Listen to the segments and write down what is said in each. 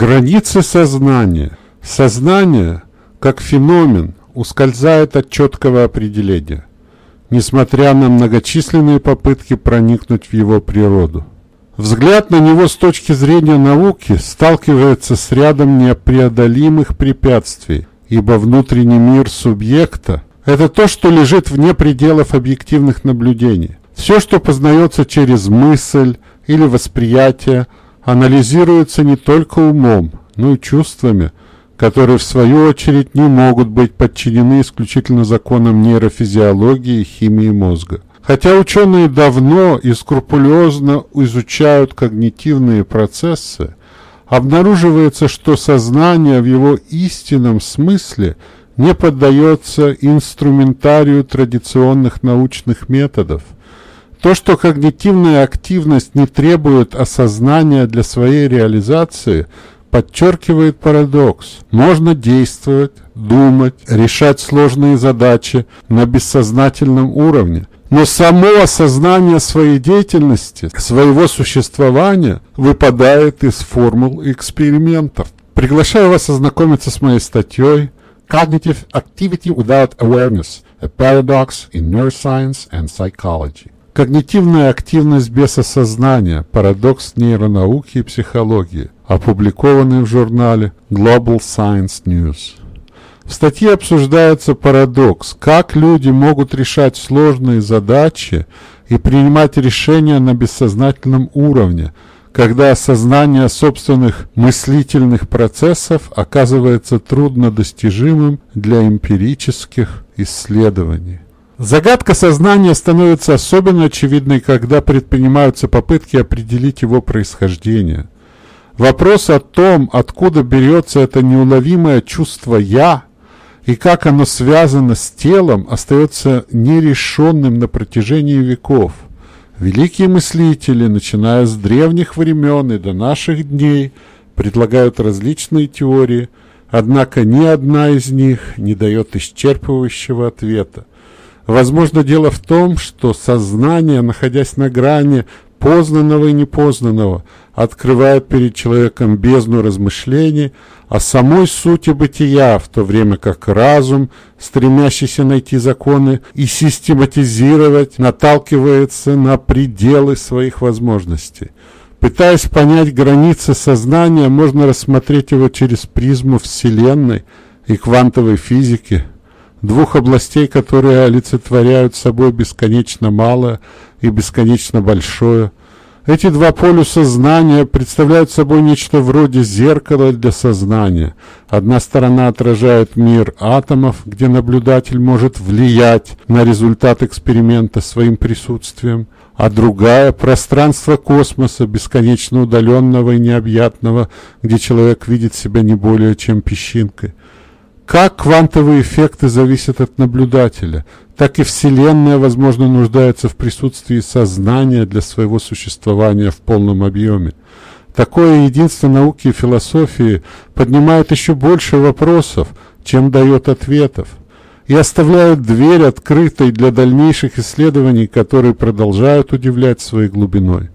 Границы сознания. Сознание, как феномен, ускользает от четкого определения, несмотря на многочисленные попытки проникнуть в его природу. Взгляд на него с точки зрения науки сталкивается с рядом непреодолимых препятствий, ибо внутренний мир субъекта – это то, что лежит вне пределов объективных наблюдений. Все, что познается через мысль или восприятие, анализируется не только умом, но и чувствами, которые в свою очередь не могут быть подчинены исключительно законам нейрофизиологии и химии мозга. Хотя ученые давно и скрупулезно изучают когнитивные процессы, обнаруживается, что сознание в его истинном смысле не поддается инструментарию традиционных научных методов – то, что когнитивная активность не требует осознания для своей реализации, подчеркивает парадокс. Можно действовать, думать, решать сложные задачи на бессознательном уровне. Но само осознание своей деятельности, своего существования выпадает из формул экспериментов. Приглашаю вас ознакомиться с моей статьей Cognitive Activity Without Awareness – A Paradox in Neuroscience and Psychology. Когнитивная активность без осознания. Парадокс нейронауки и психологии. Опубликованный в журнале Global Science News. В статье обсуждается парадокс, как люди могут решать сложные задачи и принимать решения на бессознательном уровне, когда осознание собственных мыслительных процессов оказывается труднодостижимым для эмпирических исследований. Загадка сознания становится особенно очевидной, когда предпринимаются попытки определить его происхождение. Вопрос о том, откуда берется это неуловимое чувство «я» и как оно связано с телом, остается нерешенным на протяжении веков. Великие мыслители, начиная с древних времен и до наших дней, предлагают различные теории, однако ни одна из них не дает исчерпывающего ответа. Возможно, дело в том, что сознание, находясь на грани познанного и непознанного, открывает перед человеком бездну размышлений о самой сути бытия, в то время как разум, стремящийся найти законы и систематизировать, наталкивается на пределы своих возможностей. Пытаясь понять границы сознания, можно рассмотреть его через призму Вселенной и квантовой физики – двух областей, которые олицетворяют собой бесконечно малое и бесконечно большое. Эти два полюса знания представляют собой нечто вроде зеркала для сознания. Одна сторона отражает мир атомов, где наблюдатель может влиять на результат эксперимента своим присутствием, а другая – пространство космоса, бесконечно удаленного и необъятного, где человек видит себя не более чем песчинкой. Как квантовые эффекты зависят от наблюдателя, так и Вселенная, возможно, нуждается в присутствии сознания для своего существования в полном объеме. Такое единство науки и философии поднимает еще больше вопросов, чем дает ответов, и оставляет дверь открытой для дальнейших исследований, которые продолжают удивлять своей глубиной.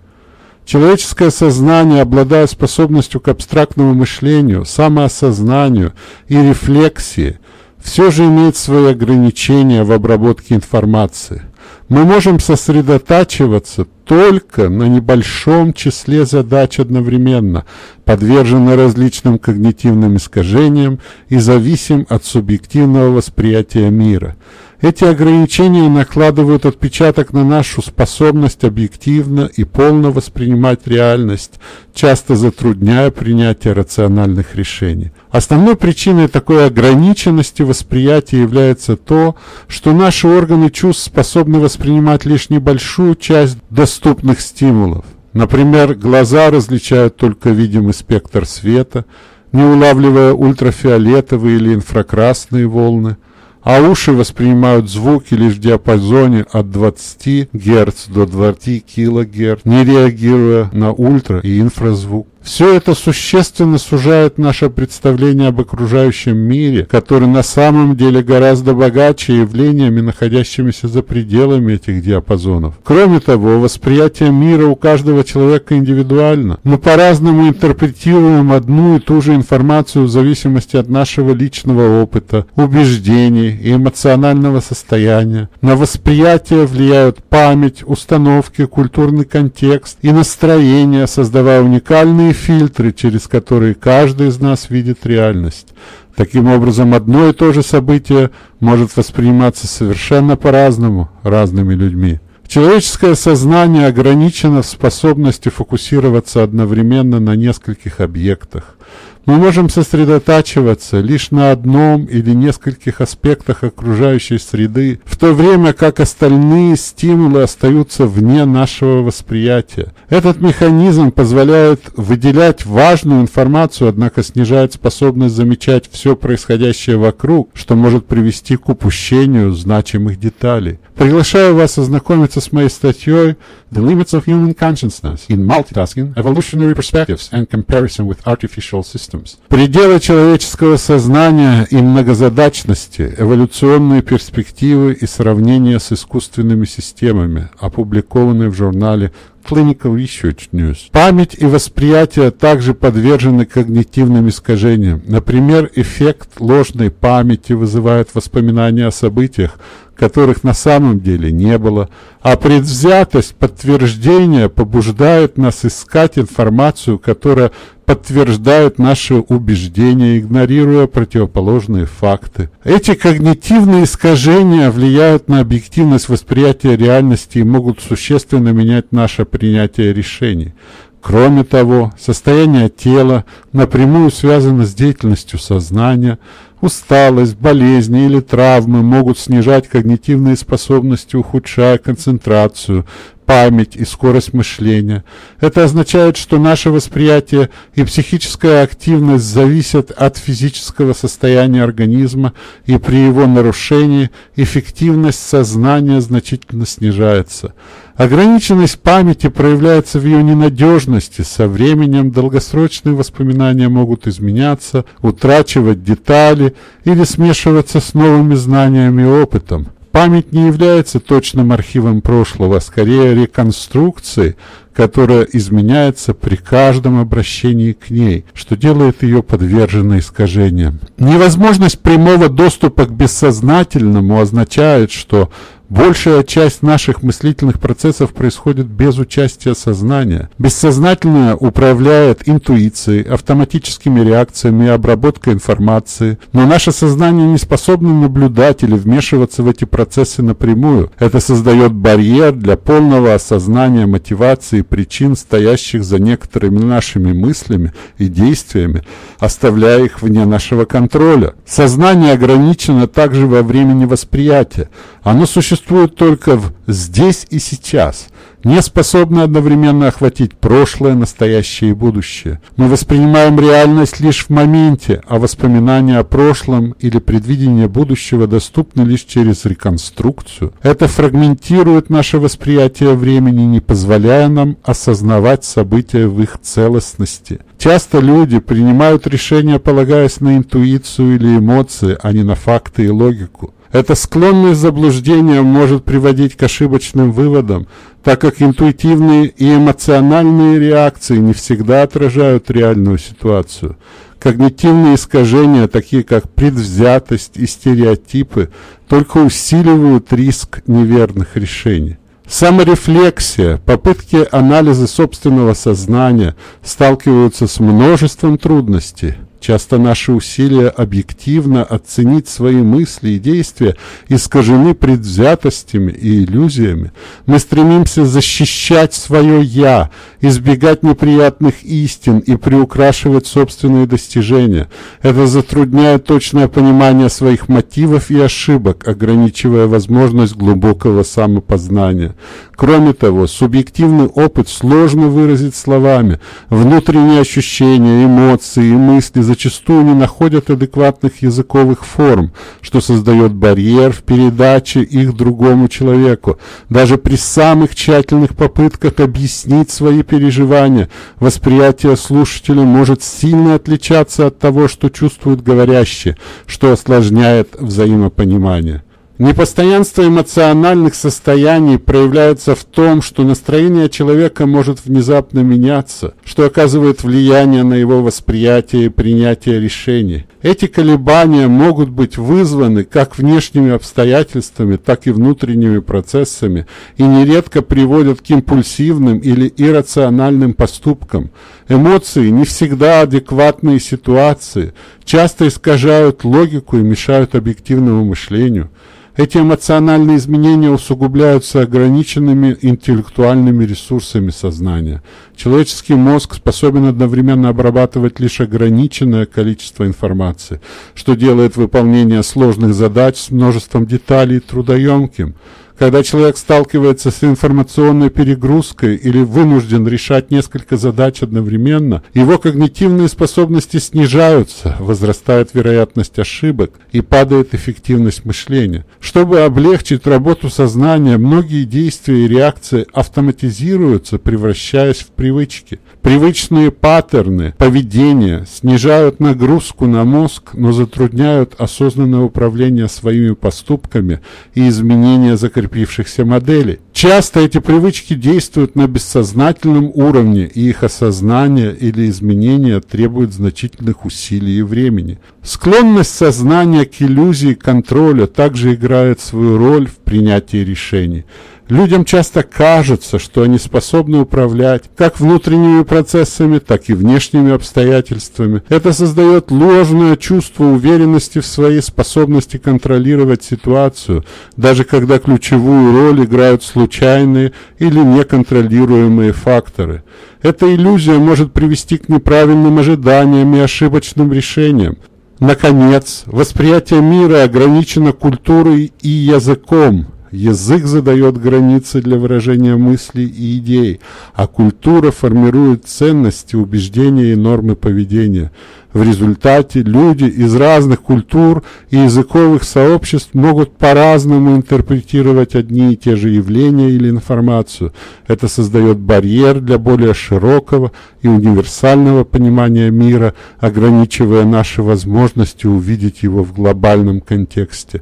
Человеческое сознание, обладая способностью к абстрактному мышлению, самоосознанию и рефлексии, все же имеет свои ограничения в обработке информации. Мы можем сосредотачиваться только на небольшом числе задач одновременно, подвержены различным когнитивным искажениям и зависим от субъективного восприятия мира – эти ограничения накладывают отпечаток на нашу способность объективно и полно воспринимать реальность, часто затрудняя принятие рациональных решений. Основной причиной такой ограниченности восприятия является то, что наши органы чувств способны воспринимать лишь небольшую часть доступных стимулов. Например, глаза различают только видимый спектр света, не улавливая ультрафиолетовые или инфракрасные волны, а уши воспринимают звуки лишь в диапазоне от 20 Гц до 20 кГц, не реагируя на ультра- и инфразвук. Все это существенно сужает наше представление об окружающем мире, который на самом деле гораздо богаче явлениями, находящимися за пределами этих диапазонов. Кроме того, восприятие мира у каждого человека индивидуально. Мы по-разному интерпретируем одну и ту же информацию в зависимости от нашего личного опыта, убеждений и эмоционального состояния. На восприятие влияют память, установки, культурный контекст и настроение, создавая уникальные фильтры, через которые каждый из нас видит реальность. Таким образом, одно и то же событие может восприниматься совершенно по-разному разными людьми. Человеческое сознание ограничено в способности фокусироваться одновременно на нескольких объектах. Мы можем сосредотачиваться лишь на одном или нескольких аспектах окружающей среды, в то время как остальные стимулы остаются вне нашего восприятия. Этот механизм позволяет выделять важную информацию, однако снижает способность замечать все происходящее вокруг, что может привести к упущению значимых деталей. Приглашаю вас ознакомиться с моей статьей The Limits of Human Consciousness in Multitasking, Evolutionary Perspectives and Comparison with Artificial Systems. Пределы человеческого сознания и многозадачности, эволюционные перспективы и сравнения с искусственными системами, опубликованные в журнале Clinical Research News. Память и восприятие также подвержены когнитивным искажениям. Например, эффект ложной памяти вызывает воспоминания о событиях, которых на самом деле не было, а предвзятость подтверждения побуждает нас искать информацию, которая подтверждает наши убеждения, игнорируя противоположные факты. Эти когнитивные искажения влияют на объективность восприятия реальности и могут существенно менять наше принятие решений. Кроме того, состояние тела напрямую связано с деятельностью сознания, усталость, болезни или травмы могут снижать когнитивные способности, ухудшая концентрацию, память и скорость мышления. Это означает, что наше восприятие и психическая активность зависят от физического состояния организма, и при его нарушении эффективность сознания значительно снижается. Ограниченность памяти проявляется в ее ненадежности. Со временем долгосрочные воспоминания могут изменяться, утрачивать детали или смешиваться с новыми знаниями и опытом. Память не является точным архивом прошлого, а скорее реконструкцией, которая изменяется при каждом обращении к ней, что делает ее подверженной искажениям. Невозможность прямого доступа к бессознательному означает, что Большая часть наших мыслительных процессов происходит без участия сознания. Бессознательное управляет интуицией, автоматическими реакциями и обработкой информации, но наше сознание не способно наблюдать или вмешиваться в эти процессы напрямую. Это создает барьер для полного осознания мотивации и причин, стоящих за некоторыми нашими мыслями и действиями, оставляя их вне нашего контроля. Сознание ограничено также во времени восприятия. Оно существует только в «здесь и сейчас», не способно одновременно охватить прошлое, настоящее и будущее. Мы воспринимаем реальность лишь в моменте, а воспоминания о прошлом или предвидение будущего доступны лишь через реконструкцию. Это фрагментирует наше восприятие времени, не позволяя нам осознавать события в их целостности. Часто люди принимают решения, полагаясь на интуицию или эмоции, а не на факты и логику. Эта склонность заблуждения может приводить к ошибочным выводам, так как интуитивные и эмоциональные реакции не всегда отражают реальную ситуацию. Когнитивные искажения, такие как предвзятость и стереотипы, только усиливают риск неверных решений. Саморефлексия, попытки анализа собственного сознания сталкиваются с множеством трудностей. Часто наши усилия объективно оценить свои мысли и действия искажены предвзятостями и иллюзиями. Мы стремимся защищать свое «я», избегать неприятных истин и приукрашивать собственные достижения. Это затрудняет точное понимание своих мотивов и ошибок, ограничивая возможность глубокого самопознания. Кроме того, субъективный опыт сложно выразить словами. Внутренние ощущения, эмоции и мысли – зачастую не находят адекватных языковых форм, что создает барьер в передаче их другому человеку. Даже при самых тщательных попытках объяснить свои переживания, восприятие слушателя может сильно отличаться от того, что чувствует говорящий, что осложняет взаимопонимание. Непостоянство эмоциональных состояний проявляется в том, что настроение человека может внезапно меняться, что оказывает влияние на его восприятие и принятие решений. Эти колебания могут быть вызваны как внешними обстоятельствами, так и внутренними процессами и нередко приводят к импульсивным или иррациональным поступкам. Эмоции не всегда адекватные ситуации, часто искажают логику и мешают объективному мышлению. Эти эмоциональные изменения усугубляются ограниченными интеллектуальными ресурсами сознания. Человеческий мозг способен одновременно обрабатывать лишь ограниченное количество информации, что делает выполнение сложных задач с множеством деталей трудоемким. Когда человек сталкивается с информационной перегрузкой или вынужден решать несколько задач одновременно, его когнитивные способности снижаются, возрастает вероятность ошибок и падает эффективность мышления. Чтобы облегчить работу сознания, многие действия и реакции автоматизируются, превращаясь в привычки. Привычные паттерны поведения снижают нагрузку на мозг, но затрудняют осознанное управление своими поступками и изменение закрепленных закрепившихся моделей. Часто эти привычки действуют на бессознательном уровне, и их осознание или изменение требует значительных усилий и времени. Склонность сознания к иллюзии контроля также играет свою роль в принятии решений. Людям часто кажется, что они способны управлять как внутренними процессами, так и внешними обстоятельствами. Это создает ложное чувство уверенности в своей способности контролировать ситуацию, даже когда ключевую роль играют случайные или неконтролируемые факторы. Эта иллюзия может привести к неправильным ожиданиям и ошибочным решениям. Наконец, восприятие мира ограничено культурой и языком – Язык задает границы для выражения мыслей и идей, а культура формирует ценности, убеждения и нормы поведения. В результате люди из разных культур и языковых сообществ могут по-разному интерпретировать одни и те же явления или информацию. Это создает барьер для более широкого и универсального понимания мира, ограничивая наши возможности увидеть его в глобальном контексте.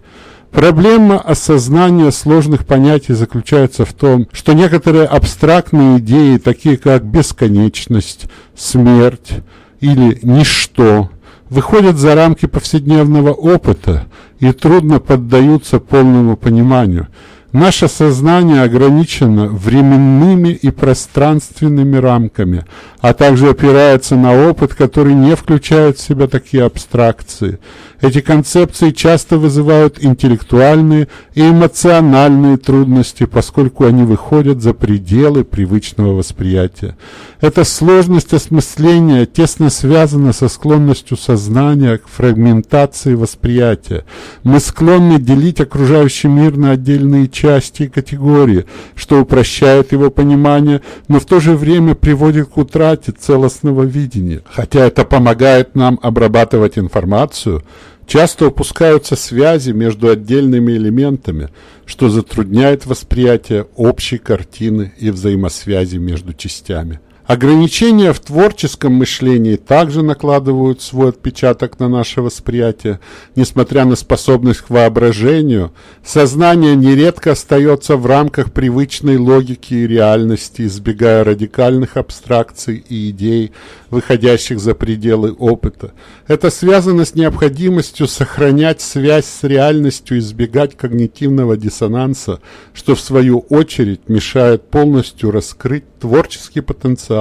Проблема осознания сложных понятий заключается в том, что некоторые абстрактные идеи, такие как бесконечность, смерть или ничто, выходят за рамки повседневного опыта и трудно поддаются полному пониманию. Наше сознание ограничено временными и пространственными рамками, а также опирается на опыт, который не включает в себя такие абстракции. Эти концепции часто вызывают интеллектуальные и эмоциональные трудности, поскольку они выходят за пределы привычного восприятия. Эта сложность осмысления тесно связана со склонностью сознания к фрагментации восприятия. Мы склонны делить окружающий мир на отдельные части и категории, что упрощает его понимание, но в то же время приводит к утрате целостного видения. Хотя это помогает нам обрабатывать информацию – Часто упускаются связи между отдельными элементами, что затрудняет восприятие общей картины и взаимосвязи между частями. Ограничения в творческом мышлении также накладывают свой отпечаток на наше восприятие. Несмотря на способность к воображению, сознание нередко остается в рамках привычной логики и реальности, избегая радикальных абстракций и идей, выходящих за пределы опыта. Это связано с необходимостью сохранять связь с реальностью, избегать когнитивного диссонанса, что в свою очередь мешает полностью раскрыть творческий потенциал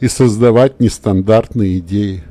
и создавать нестандартные идеи.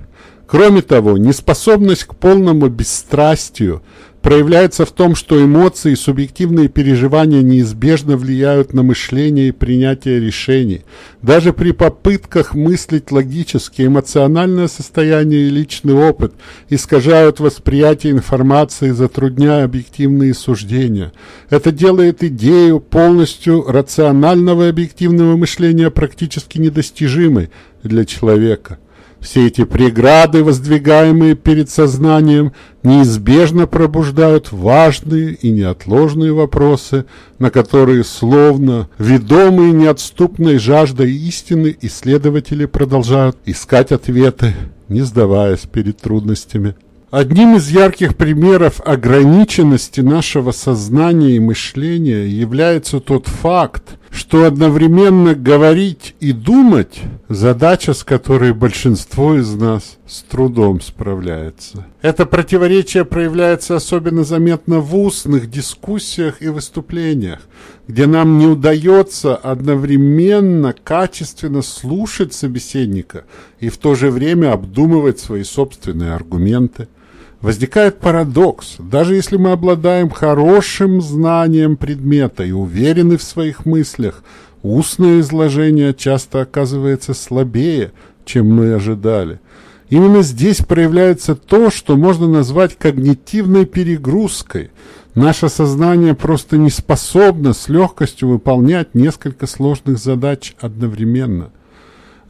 Кроме того, неспособность к полному бесстрастию проявляется в том, что эмоции и субъективные переживания неизбежно влияют на мышление и принятие решений. Даже при попытках мыслить логически, эмоциональное состояние и личный опыт искажают восприятие информации, затрудняя объективные суждения. Это делает идею полностью рационального и объективного мышления практически недостижимой для человека. Все эти преграды, воздвигаемые перед сознанием, неизбежно пробуждают важные и неотложные вопросы, на которые, словно ведомые неотступной жаждой истины, исследователи продолжают искать ответы, не сдаваясь перед трудностями. Одним из ярких примеров ограниченности нашего сознания и мышления является тот факт, что одновременно говорить и думать – задача, с которой большинство из нас с трудом справляется. Это противоречие проявляется особенно заметно в устных дискуссиях и выступлениях, где нам не удается одновременно качественно слушать собеседника и в то же время обдумывать свои собственные аргументы. Возникает парадокс. Даже если мы обладаем хорошим знанием предмета и уверены в своих мыслях, устное изложение часто оказывается слабее, чем мы ожидали. Именно здесь проявляется то, что можно назвать когнитивной перегрузкой. Наше сознание просто не способно с легкостью выполнять несколько сложных задач одновременно –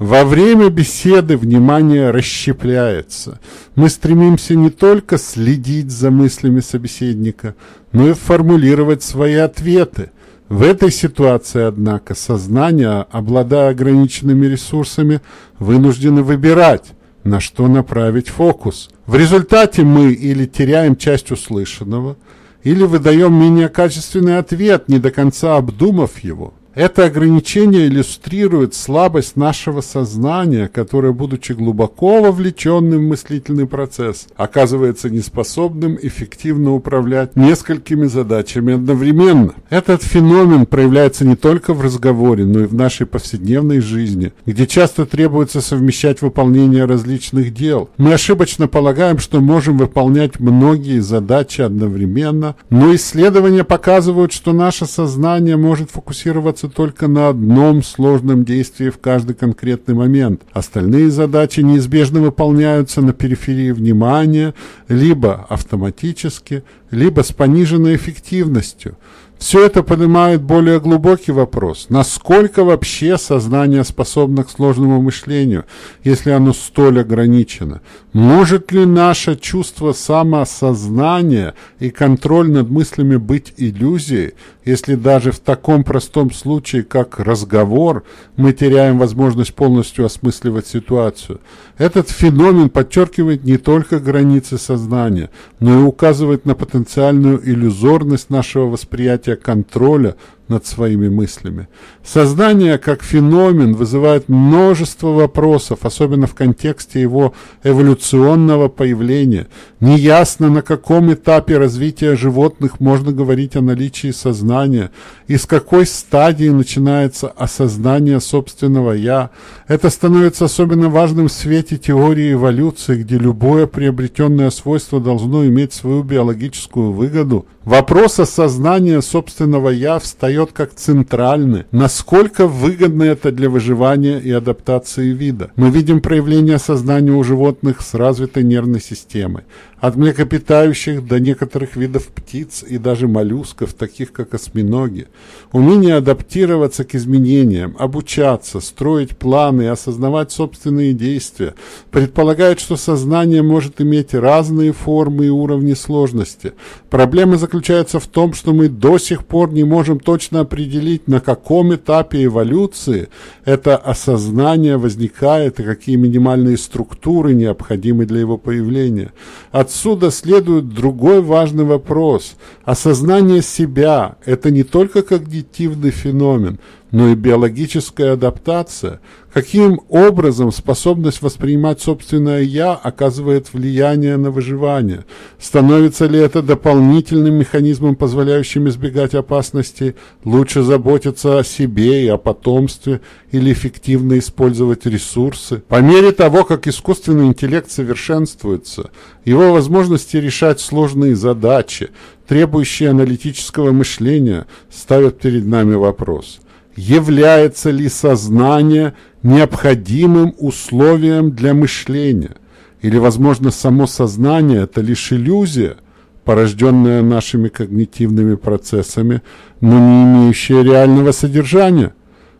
во время беседы внимание расщепляется. Мы стремимся не только следить за мыслями собеседника, но и формулировать свои ответы. В этой ситуации, однако, сознание, обладая ограниченными ресурсами, вынуждено выбирать, на что направить фокус. В результате мы или теряем часть услышанного, или выдаем менее качественный ответ, не до конца обдумав его. Это ограничение иллюстрирует слабость нашего сознания, которое, будучи глубоко вовлеченным в мыслительный процесс, оказывается неспособным эффективно управлять несколькими задачами одновременно. Этот феномен проявляется не только в разговоре, но и в нашей повседневной жизни, где часто требуется совмещать выполнение различных дел. Мы ошибочно полагаем, что можем выполнять многие задачи одновременно, но исследования показывают, что наше сознание может фокусироваться концентрируется только на одном сложном действии в каждый конкретный момент. Остальные задачи неизбежно выполняются на периферии внимания, либо автоматически, либо с пониженной эффективностью – все это поднимает более глубокий вопрос. Насколько вообще сознание способно к сложному мышлению, если оно столь ограничено? Может ли наше чувство самосознания и контроль над мыслями быть иллюзией, если даже в таком простом случае, как разговор, мы теряем возможность полностью осмысливать ситуацию? Этот феномен подчеркивает не только границы сознания, но и указывает на потенциальную иллюзорность нашего восприятия контроля над своими мыслями. Сознание как феномен вызывает множество вопросов, особенно в контексте его эволюционного появления. Неясно, на каком этапе развития животных можно говорить о наличии сознания, и с какой стадии начинается осознание собственного «я». Это становится особенно важным в свете теории эволюции, где любое приобретенное свойство должно иметь свою биологическую выгоду. Вопрос осознания собственного «я» встает встает как центральный. Насколько выгодно это для выживания и адаптации вида? Мы видим проявление сознания у животных с развитой нервной системой. От млекопитающих до некоторых видов птиц и даже моллюсков, таких как осьминоги. Умение адаптироваться к изменениям, обучаться, строить планы и осознавать собственные действия предполагает, что сознание может иметь разные формы и уровни сложности. Проблема заключается в том, что мы до сих пор не можем точно определить, на каком этапе эволюции это осознание возникает и какие минимальные структуры необходимы для его появления. От Отсюда следует другой важный вопрос. Осознание себя – это не только когнитивный феномен, но и биологическая адаптация. Каким образом способность воспринимать собственное «я» оказывает влияние на выживание? Становится ли это дополнительным механизмом, позволяющим избегать опасности, лучше заботиться о себе и о потомстве или эффективно использовать ресурсы? По мере того, как искусственный интеллект совершенствуется, его возможности решать сложные задачи, требующие аналитического мышления, ставят перед нами вопрос – является ли сознание необходимым условием для мышления, или, возможно, само сознание – это лишь иллюзия, порожденная нашими когнитивными процессами, но не имеющая реального содержания?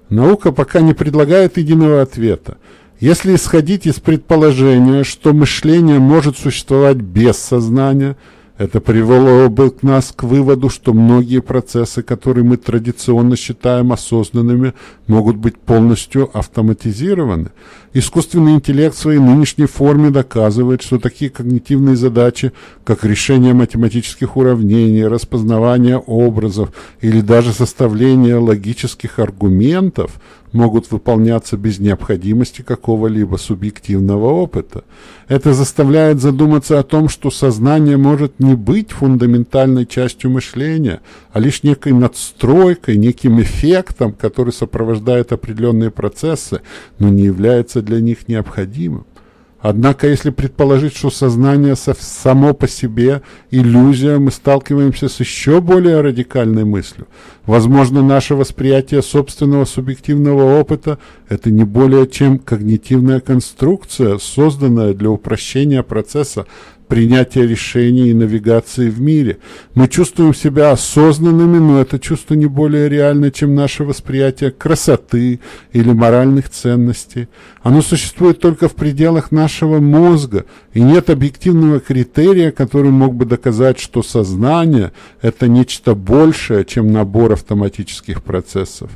Наука пока не предлагает единого ответа. Если исходить из предположения, что мышление может существовать без сознания – это привело бы к нас к выводу, что многие процессы, которые мы традиционно считаем осознанными, могут быть полностью автоматизированы. Искусственный интеллект в своей нынешней форме доказывает, что такие когнитивные задачи, как решение математических уравнений, распознавание образов или даже составление логических аргументов – могут выполняться без необходимости какого-либо субъективного опыта. Это заставляет задуматься о том, что сознание может не быть фундаментальной частью мышления, а лишь некой надстройкой, неким эффектом, который сопровождает определенные процессы, но не является для них необходимым. Однако, если предположить, что сознание само по себе иллюзия, мы сталкиваемся с еще более радикальной мыслью. Возможно, наше восприятие собственного субъективного опыта – это не более чем когнитивная конструкция, созданная для упрощения процесса принятия решений и навигации в мире. Мы чувствуем себя осознанными, но это чувство не более реально, чем наше восприятие красоты или моральных ценностей. Оно существует только в пределах нашего мозга, и нет объективного критерия, который мог бы доказать, что сознание – это нечто большее, чем набор автоматических процессов.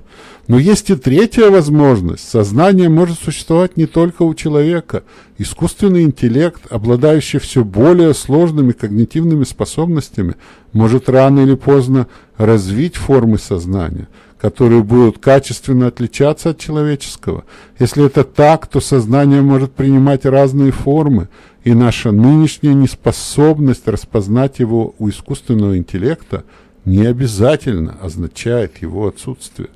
Но есть и третья возможность. Сознание может существовать не только у человека. Искусственный интеллект, обладающий все более сложными когнитивными способностями, может рано или поздно развить формы сознания, которые будут качественно отличаться от человеческого. Если это так, то сознание может принимать разные формы, и наша нынешняя неспособность распознать его у искусственного интеллекта не обязательно означает его отсутствие.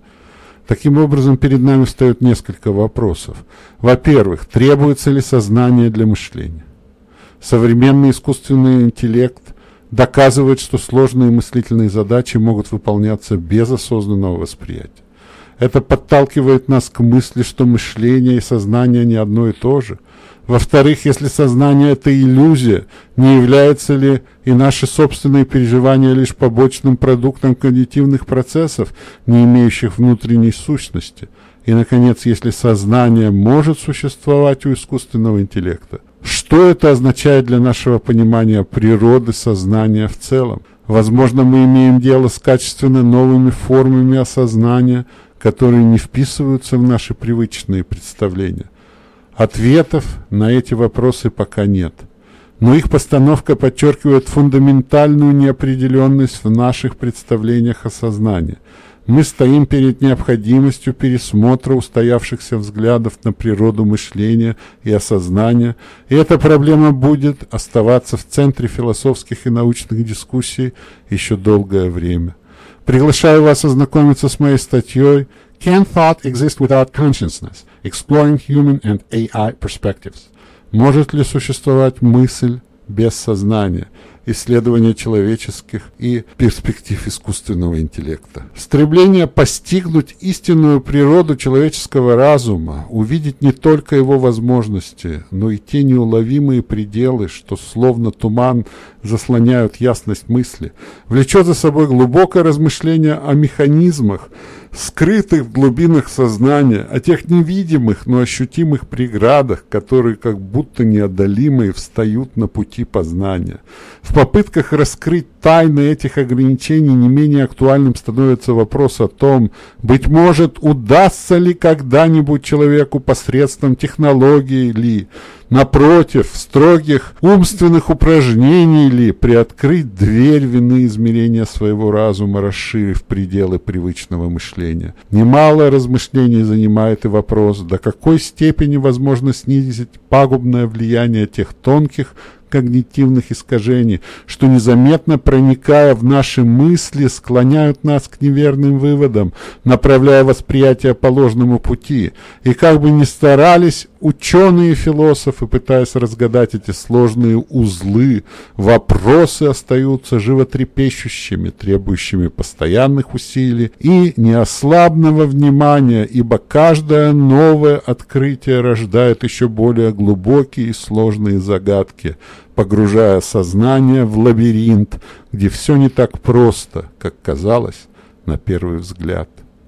Таким образом, перед нами встает несколько вопросов. Во-первых, требуется ли сознание для мышления? Современный искусственный интеллект доказывает, что сложные мыслительные задачи могут выполняться без осознанного восприятия. Это подталкивает нас к мысли, что мышление и сознание не одно и то же – во-вторых, если сознание – это иллюзия, не является ли и наши собственные переживания лишь побочным продуктом когнитивных процессов, не имеющих внутренней сущности? И, наконец, если сознание может существовать у искусственного интеллекта, что это означает для нашего понимания природы сознания в целом? Возможно, мы имеем дело с качественно новыми формами осознания, которые не вписываются в наши привычные представления. Ответов на эти вопросы пока нет. Но их постановка подчеркивает фундаментальную неопределенность в наших представлениях о сознании. Мы стоим перед необходимостью пересмотра устоявшихся взглядов на природу мышления и осознания, и эта проблема будет оставаться в центре философских и научных дискуссий еще долгое время. Приглашаю вас ознакомиться с моей статьей Can thought exist without consciousness? Exploring Human and AI Perspectives. Может ли существовать мысль без сознания? исследования человеческих и перспектив искусственного интеллекта. Стремление постигнуть истинную природу человеческого разума, увидеть не только его возможности, но и те неуловимые пределы, что словно туман заслоняют ясность мысли, влечет за собой глубокое размышление о механизмах, скрытых в глубинах сознания, о тех невидимых, но ощутимых преградах, которые как будто неодолимые встают на пути познания. В попытках раскрыть тайны этих ограничений не менее актуальным становится вопрос о том, быть может, удастся ли когда-нибудь человеку посредством технологии ли, напротив, строгих умственных упражнений ли приоткрыть дверь вины измерения своего разума, расширив пределы привычного мышления. Немало размышлений занимает и вопрос, до какой степени возможно снизить пагубное влияние тех тонких, когнитивных искажений, что незаметно проникая в наши мысли, склоняют нас к неверным выводам, направляя восприятие по ложному пути. И как бы ни старались ученые и философы, пытаясь разгадать эти сложные узлы, вопросы остаются животрепещущими, требующими постоянных усилий и неослабного внимания, ибо каждое новое открытие рождает еще более глубокие и сложные загадки, погружая сознание в лабиринт, где все не так просто, как казалось на первый взгляд.